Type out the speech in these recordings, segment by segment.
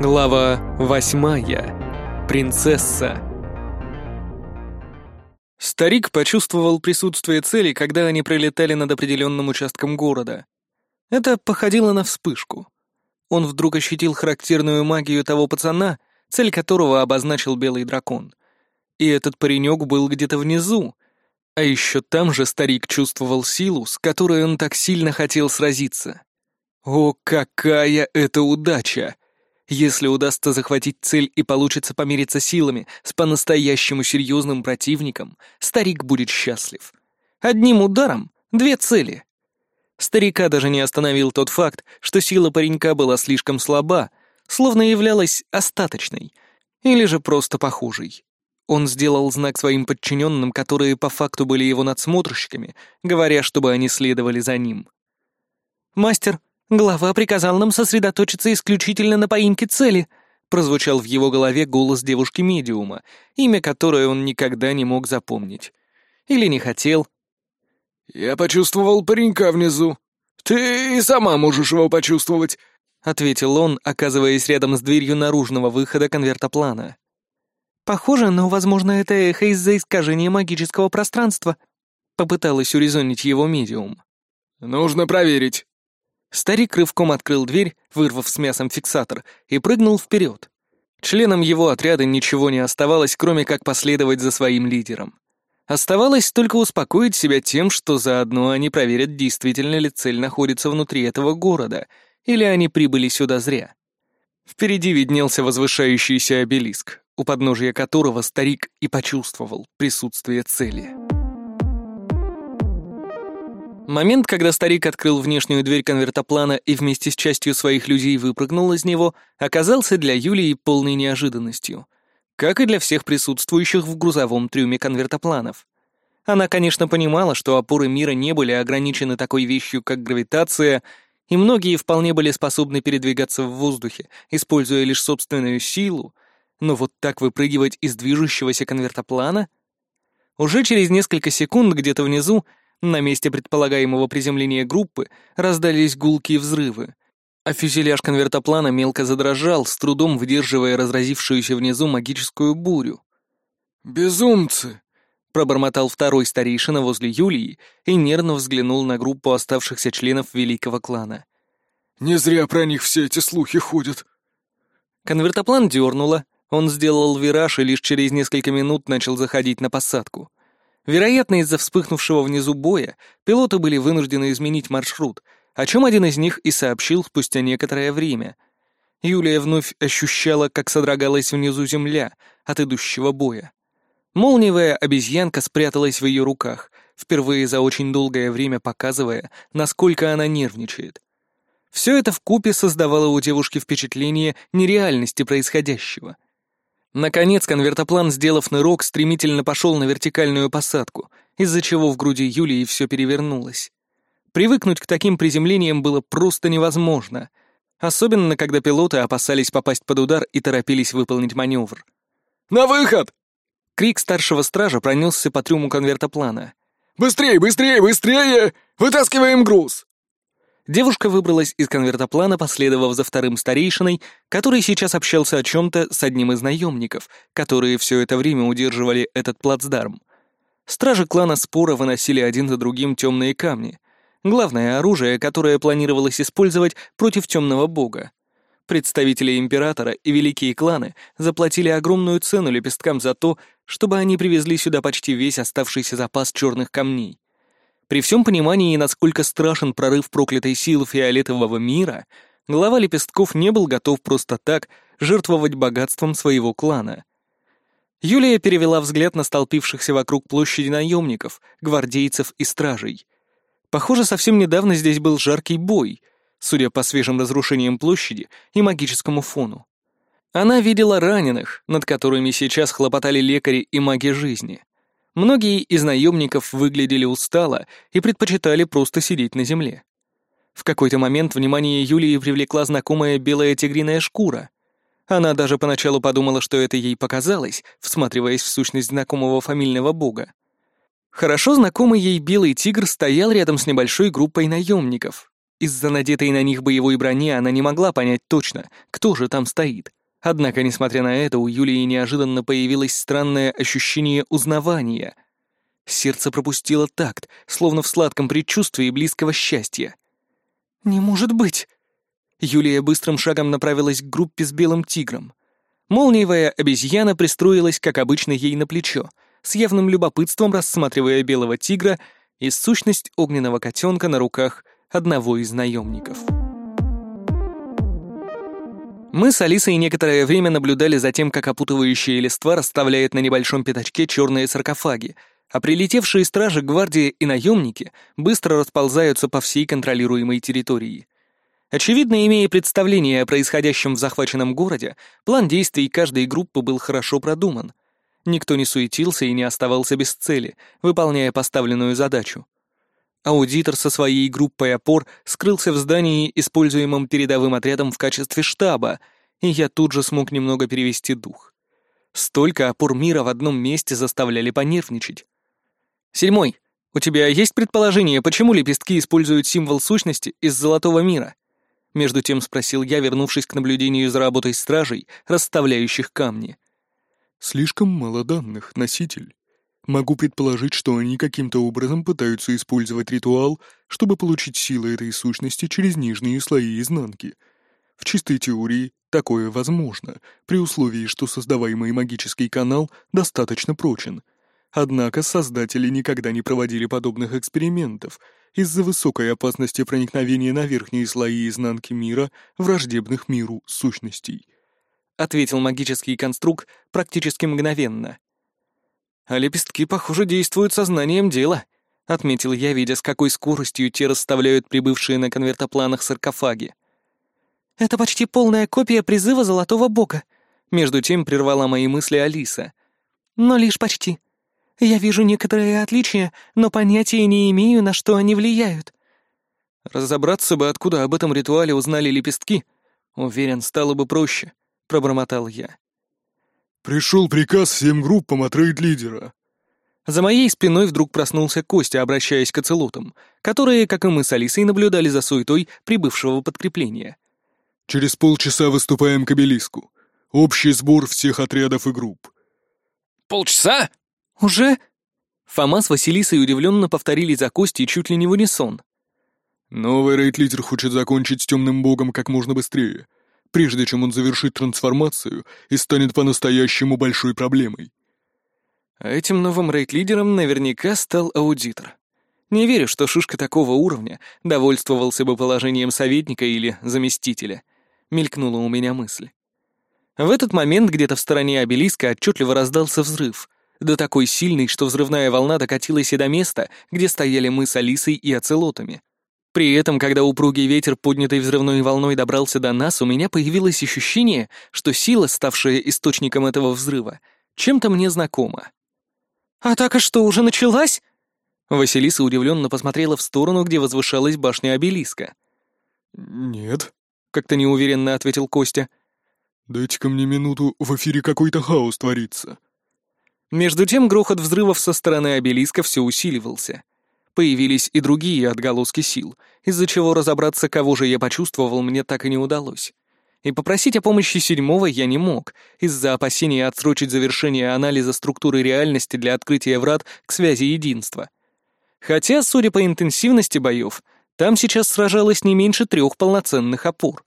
Глава восьмая. Принцесса. Старик почувствовал присутствие цели, когда они пролетали над определенным участком города. Это походило на вспышку. Он вдруг ощутил характерную магию того пацана, цель которого обозначил белый дракон. И этот паренек был где-то внизу. А еще там же старик чувствовал силу, с которой он так сильно хотел сразиться. О, какая это удача! Если удастся захватить цель и получится помириться силами с по-настоящему серьезным противником, старик будет счастлив. Одним ударом две цели. Старика даже не остановил тот факт, что сила паренька была слишком слаба, словно являлась остаточной, или же просто похожей. Он сделал знак своим подчиненным, которые по факту были его надсмотрщиками, говоря, чтобы они следовали за ним. «Мастер, «Глава приказал нам сосредоточиться исключительно на поимке цели», прозвучал в его голове голос девушки-медиума, имя которой он никогда не мог запомнить. Или не хотел. «Я почувствовал паренька внизу. Ты и сама можешь его почувствовать», — ответил он, оказываясь рядом с дверью наружного выхода конвертоплана. «Похоже, но, возможно, это эхо из-за искажения магического пространства», — попыталась урезонить его медиум. «Нужно проверить». Старик рывком открыл дверь, вырвав с мясом фиксатор, и прыгнул вперед. Членам его отряда ничего не оставалось, кроме как последовать за своим лидером. Оставалось только успокоить себя тем, что заодно они проверят, действительно ли цель находится внутри этого города, или они прибыли сюда зря. Впереди виднелся возвышающийся обелиск, у подножия которого старик и почувствовал присутствие цели. Момент, когда старик открыл внешнюю дверь конвертоплана и вместе с частью своих людей выпрыгнул из него, оказался для Юлии полной неожиданностью, как и для всех присутствующих в грузовом трюме конвертопланов. Она, конечно, понимала, что опоры мира не были ограничены такой вещью, как гравитация, и многие вполне были способны передвигаться в воздухе, используя лишь собственную силу, но вот так выпрыгивать из движущегося конвертоплана? Уже через несколько секунд где-то внизу на месте предполагаемого приземления группы раздались гулкие взрывы, а фюзеляж конвертоплана мелко задрожал, с трудом выдерживая разразившуюся внизу магическую бурю. «Безумцы!» — пробормотал второй старейшина возле Юлии и нервно взглянул на группу оставшихся членов великого клана. «Не зря про них все эти слухи ходят». Конвертоплан дернуло, он сделал вираж и лишь через несколько минут начал заходить на посадку. Вероятно, из-за вспыхнувшего внизу боя пилоты были вынуждены изменить маршрут, о чем один из них и сообщил спустя некоторое время. Юлия вновь ощущала, как содрогалась внизу земля от идущего боя. Молниевая обезьянка спряталась в ее руках, впервые за очень долгое время показывая, насколько она нервничает. Все это вкупе создавало у девушки впечатление нереальности происходящего — Наконец, конвертоплан, сделав нырок, стремительно пошел на вертикальную посадку, из-за чего в груди Юлии все перевернулось. Привыкнуть к таким приземлениям было просто невозможно, особенно когда пилоты опасались попасть под удар и торопились выполнить маневр. «На выход!» Крик старшего стража пронесся по трюму конвертоплана. «Быстрее, быстрее, быстрее! Вытаскиваем груз!» Девушка выбралась из конвертоплана, последовав за вторым старейшиной, который сейчас общался о чем-то с одним из наемников, которые все это время удерживали этот плацдарм. Стражи клана Спора выносили один за другим темные камни. Главное оружие, которое планировалось использовать против темного бога. Представители императора и великие кланы заплатили огромную цену лепесткам за то, чтобы они привезли сюда почти весь оставшийся запас черных камней. При всем понимании, насколько страшен прорыв проклятой силы фиолетового мира, глава лепестков не был готов просто так жертвовать богатством своего клана. Юлия перевела взгляд на столпившихся вокруг площади наемников, гвардейцев и стражей. Похоже, совсем недавно здесь был жаркий бой, судя по свежим разрушениям площади и магическому фону. Она видела раненых, над которыми сейчас хлопотали лекари и маги жизни. Многие из наемников выглядели устало и предпочитали просто сидеть на земле. В какой-то момент внимание Юлии привлекла знакомая белая тигриная шкура. Она даже поначалу подумала, что это ей показалось, всматриваясь в сущность знакомого фамильного бога. Хорошо знакомый ей белый тигр стоял рядом с небольшой группой наемников. Из-за надетой на них боевой брони она не могла понять точно, кто же там стоит. Однако, несмотря на это, у Юлии неожиданно появилось странное ощущение узнавания. Сердце пропустило такт, словно в сладком предчувствии близкого счастья. «Не может быть!» Юлия быстрым шагом направилась к группе с белым тигром. Молниевая обезьяна пристроилась, как обычно, ей на плечо, с явным любопытством рассматривая белого тигра и сущность огненного котенка на руках одного из наемников. Мы с Алисой некоторое время наблюдали за тем, как опутывающие листва расставляет на небольшом пятачке черные саркофаги, а прилетевшие стражи, гвардии и наемники быстро расползаются по всей контролируемой территории. Очевидно, имея представление о происходящем в захваченном городе, план действий каждой группы был хорошо продуман. Никто не суетился и не оставался без цели, выполняя поставленную задачу. Аудитор со своей группой опор скрылся в здании, используемом передовым отрядом в качестве штаба, и я тут же смог немного перевести дух. Столько опор мира в одном месте заставляли понервничать. «Седьмой, у тебя есть предположение, почему лепестки используют символ сущности из золотого мира?» Между тем спросил я, вернувшись к наблюдению за работой стражей, расставляющих камни. «Слишком мало данных, носитель», Могу предположить, что они каким-то образом пытаются использовать ритуал, чтобы получить силы этой сущности через нижние слои изнанки. В чистой теории такое возможно, при условии, что создаваемый магический канал достаточно прочен. Однако создатели никогда не проводили подобных экспериментов из-за высокой опасности проникновения на верхние слои изнанки мира враждебных миру сущностей. Ответил магический конструкт практически мгновенно — а лепестки, похоже, действуют сознанием дела», — отметил я, видя, с какой скоростью те расставляют прибывшие на конвертопланах саркофаги. «Это почти полная копия призыва Золотого Бога», — между тем прервала мои мысли Алиса. «Но лишь почти. Я вижу некоторые отличия, но понятия не имею, на что они влияют». «Разобраться бы, откуда об этом ритуале узнали лепестки. Уверен, стало бы проще», — пробормотал я. «Пришел приказ всем группам от рейд-лидера». За моей спиной вдруг проснулся Костя, обращаясь к оцелотам, которые, как и мы с Алисой, наблюдали за суетой прибывшего подкрепления. «Через полчаса выступаем к обелиску. Общий сбор всех отрядов и групп». «Полчаса?» «Уже?» Фома с Василисой удивленно повторили за Костей чуть ли не в унисон. «Новый рейд-лидер хочет закончить с темным богом как можно быстрее прежде чем он завершит трансформацию и станет по-настоящему большой проблемой. А этим новым рейд-лидером наверняка стал аудитор. Не верю, что шишка такого уровня довольствовался бы положением советника или заместителя. Мелькнула у меня мысль. В этот момент где-то в стороне обелиска отчетливо раздался взрыв, да такой сильный, что взрывная волна докатилась и до места, где стояли мы с Алисой и оцелотами. При этом, когда упругий ветер, поднятый взрывной волной, добрался до нас, у меня появилось ощущение, что сила, ставшая источником этого взрыва, чем-то мне знакома. «Атака что, уже началась?» Василиса удивленно посмотрела в сторону, где возвышалась башня обелиска. «Нет», — как-то неуверенно ответил Костя. «Дайте-ка мне минуту, в эфире какой-то хаос творится». Между тем грохот взрывов со стороны обелиска все усиливался. Появились и другие отголоски сил, из-за чего разобраться, кого же я почувствовал, мне так и не удалось. И попросить о помощи седьмого я не мог, из-за опасения отсрочить завершение анализа структуры реальности для открытия врат к связи единства. Хотя, судя по интенсивности боев, там сейчас сражалось не меньше трех полноценных опор.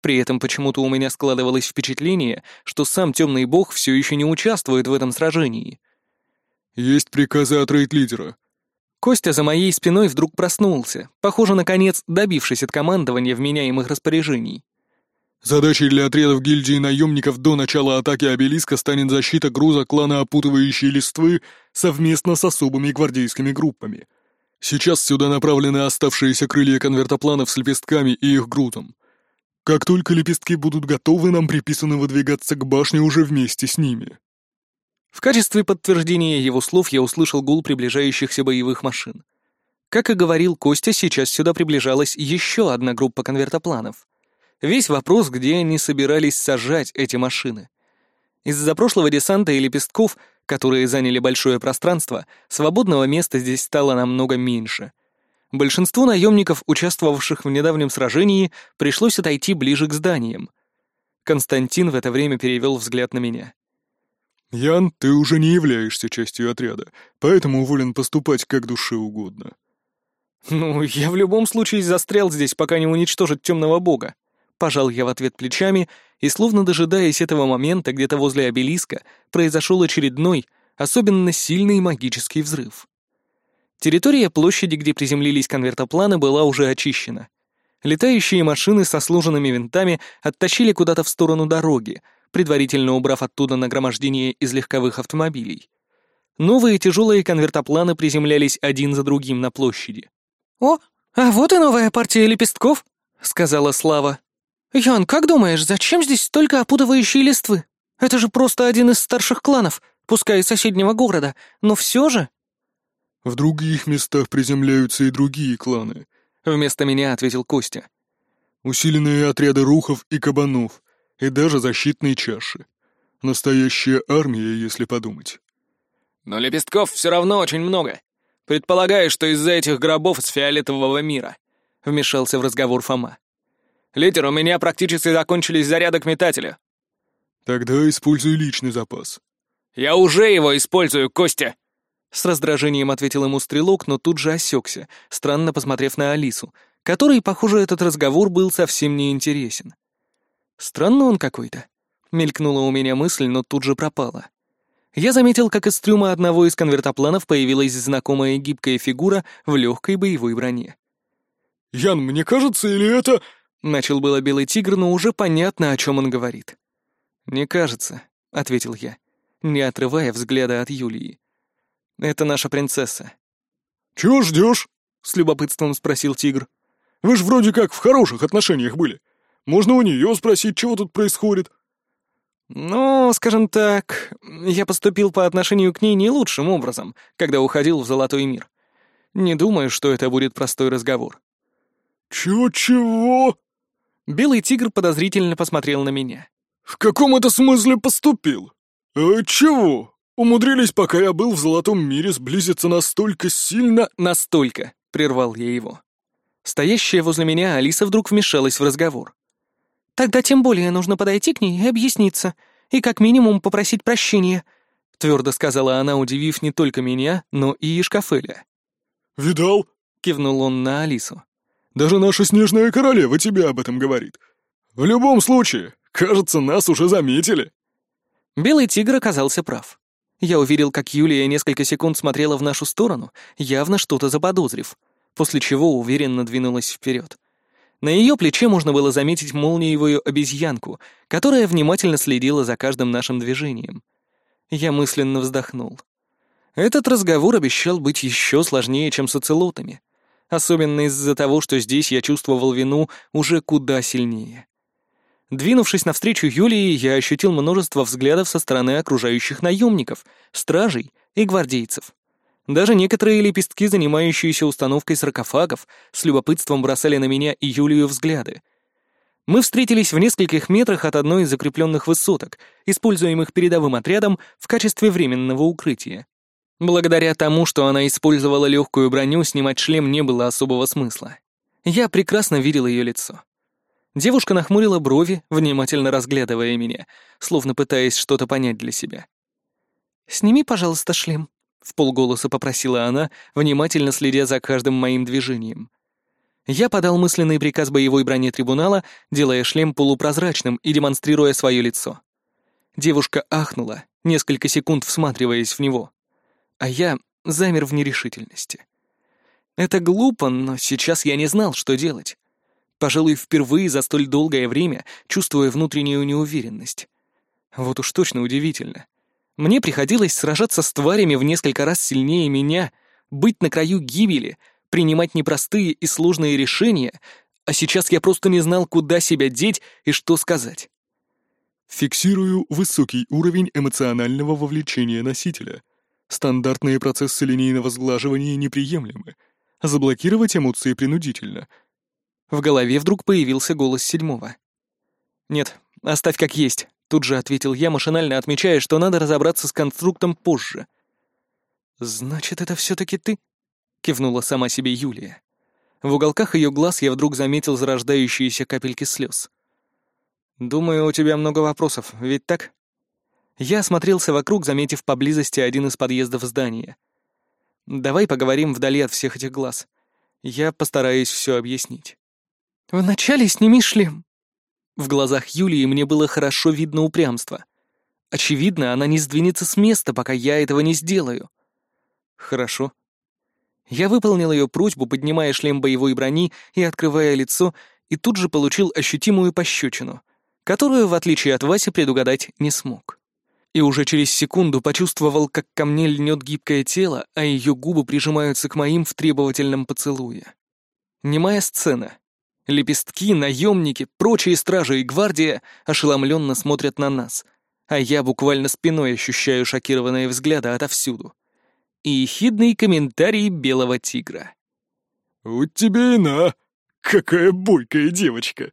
При этом почему-то у меня складывалось впечатление, что сам темный бог все еще не участвует в этом сражении. «Есть приказы от рейд-лидера», Костя за моей спиной вдруг проснулся, похоже, наконец, добившись от командования вменяемых распоряжений. Задачей для отрядов гильдии наемников до начала атаки обелиска станет защита груза клана опутывающей листвы совместно с особыми гвардейскими группами. Сейчас сюда направлены оставшиеся крылья конвертопланов с лепестками и их грузом. Как только лепестки будут готовы, нам приписано выдвигаться к башне уже вместе с ними. В качестве подтверждения его слов я услышал гул приближающихся боевых машин. Как и говорил Костя, сейчас сюда приближалась еще одна группа конвертопланов. Весь вопрос, где они собирались сажать эти машины. Из-за прошлого десанта и лепестков, которые заняли большое пространство, свободного места здесь стало намного меньше. Большинству наемников, участвовавших в недавнем сражении, пришлось отойти ближе к зданиям. Константин в это время перевел взгляд на меня. «Ян, ты уже не являешься частью отряда, поэтому уволен поступать как душе угодно». «Ну, я в любом случае застрял здесь, пока не уничтожит темного бога». Пожал я в ответ плечами, и, словно дожидаясь этого момента, где-то возле обелиска, произошел очередной, особенно сильный магический взрыв. Территория площади, где приземлились конвертопланы, была уже очищена. Летающие машины со сложенными винтами оттащили куда-то в сторону дороги, предварительно убрав оттуда нагромождение из легковых автомобилей. Новые тяжелые конвертопланы приземлялись один за другим на площади. «О, а вот и новая партия лепестков», — сказала Слава. «Ян, как думаешь, зачем здесь столько опутывающей листвы? Это же просто один из старших кланов, пускай из соседнего города, но все же...» «В других местах приземляются и другие кланы», — вместо меня ответил Костя. «Усиленные отряды рухов и кабанов, и даже защитные чаши. Настоящая армия, если подумать». «Но лепестков все равно очень много. Предполагаю, что из-за этих гробов из фиолетового мира», — вмешался в разговор Фома. «Литер, у меня практически закончились заряды к метателю». «Тогда используй личный запас». «Я уже его использую, Костя!» С раздражением ответил ему стрелок, но тут же осекся, странно посмотрев на Алису, которой, похоже, этот разговор был совсем не интересен. Странно он какой-то. Мелькнула у меня мысль, но тут же пропала. Я заметил, как из трюма одного из конвертопланов появилась знакомая гибкая фигура в легкой боевой броне. «Ян, мне кажется, или это...» Начал было белый тигр, но уже понятно, о чем он говорит. «Не кажется», — ответил я, не отрывая взгляда от Юлии. Это наша принцесса». «Чего ждешь?» — с любопытством спросил тигр. «Вы ж вроде как в хороших отношениях были. Можно у нее спросить, чего тут происходит». «Ну, скажем так, я поступил по отношению к ней не лучшим образом, когда уходил в Золотой мир. Не думаю, что это будет простой разговор». «Чего-чего?» Белый тигр подозрительно посмотрел на меня. «В каком это смысле поступил? А чего? Умудрились, пока я был в золотом мире, сблизиться настолько сильно...» «Настолько», — прервал я его. Стоящая возле меня Алиса вдруг вмешалась в разговор. «Тогда тем более нужно подойти к ней и объясниться, и как минимум попросить прощения», — твердо сказала она, удивив не только меня, но и Ишкафеля. «Видал?» — кивнул он на Алису. «Даже наша снежная королева тебе об этом говорит. В любом случае, кажется, нас уже заметили». Белый тигр оказался прав. Я увидел, как Юлия несколько секунд смотрела в нашу сторону, явно что-то заподозрив, после чего уверенно двинулась вперед. На ее плече можно было заметить молниевую обезьянку, которая внимательно следила за каждым нашим движением. Я мысленно вздохнул. Этот разговор обещал быть еще сложнее, чем с оцелотами. Особенно из-за того, что здесь я чувствовал вину уже куда сильнее. Двинувшись навстречу Юлии, я ощутил множество взглядов со стороны окружающих наемников, стражей и гвардейцев. Даже некоторые лепестки, занимающиеся установкой саркофагов, с любопытством бросали на меня и Юлию взгляды. Мы встретились в нескольких метрах от одной из закрепленных высоток, используемых передовым отрядом в качестве временного укрытия. Благодаря тому, что она использовала легкую броню, снимать шлем не было особого смысла. Я прекрасно видел ее лицо. Девушка нахмурила брови, внимательно разглядывая меня, словно пытаясь что-то понять для себя. «Сними, пожалуйста, шлем», — в полголоса попросила она, внимательно следя за каждым моим движением. Я подал мысленный приказ боевой броне трибунала, делая шлем полупрозрачным и демонстрируя свое лицо. Девушка ахнула, несколько секунд всматриваясь в него. А я замер в нерешительности. Это глупо, но сейчас я не знал, что делать. Пожалуй, впервые за столь долгое время чувствуя внутреннюю неуверенность. Вот уж точно удивительно. Мне приходилось сражаться с тварями в несколько раз сильнее меня, быть на краю гибели, принимать непростые и сложные решения, а сейчас я просто не знал, куда себя деть и что сказать. Фиксирую высокий уровень эмоционального вовлечения носителя. Стандартные процессы линейного сглаживания неприемлемы. Заблокировать эмоции принудительно — в голове вдруг появился голос седьмого. «Нет, оставь как есть», — тут же ответил я, машинально отмечая, что надо разобраться с конструктом позже. «Значит, это все таки ты?» — кивнула сама себе Юлия. В уголках ее глаз я вдруг заметил зарождающиеся капельки слез. «Думаю, у тебя много вопросов, ведь так?» Я осмотрелся вокруг, заметив поблизости один из подъездов здания. «Давай поговорим вдали от всех этих глаз. Я постараюсь все объяснить». «Вначале сними шлем». В глазах Юлии мне было хорошо видно упрямство. Очевидно, она не сдвинется с места, пока я этого не сделаю. «Хорошо». Я выполнил ее просьбу, поднимая шлем боевой брони и открывая лицо, и тут же получил ощутимую пощечину которую, в отличие от Васи, предугадать не смог. И уже через секунду почувствовал, как ко мне льнет гибкое тело, а ее губы прижимаются к моим в требовательном поцелуе. Немая сцена. Лепестки, наемники, прочие стражи и гвардия ошеломленно смотрят на нас, а я буквально спиной ощущаю шокированные взгляды отовсюду. И ехидный комментарий белого тигра. «Вот тебе и на! Какая бойкая девочка!»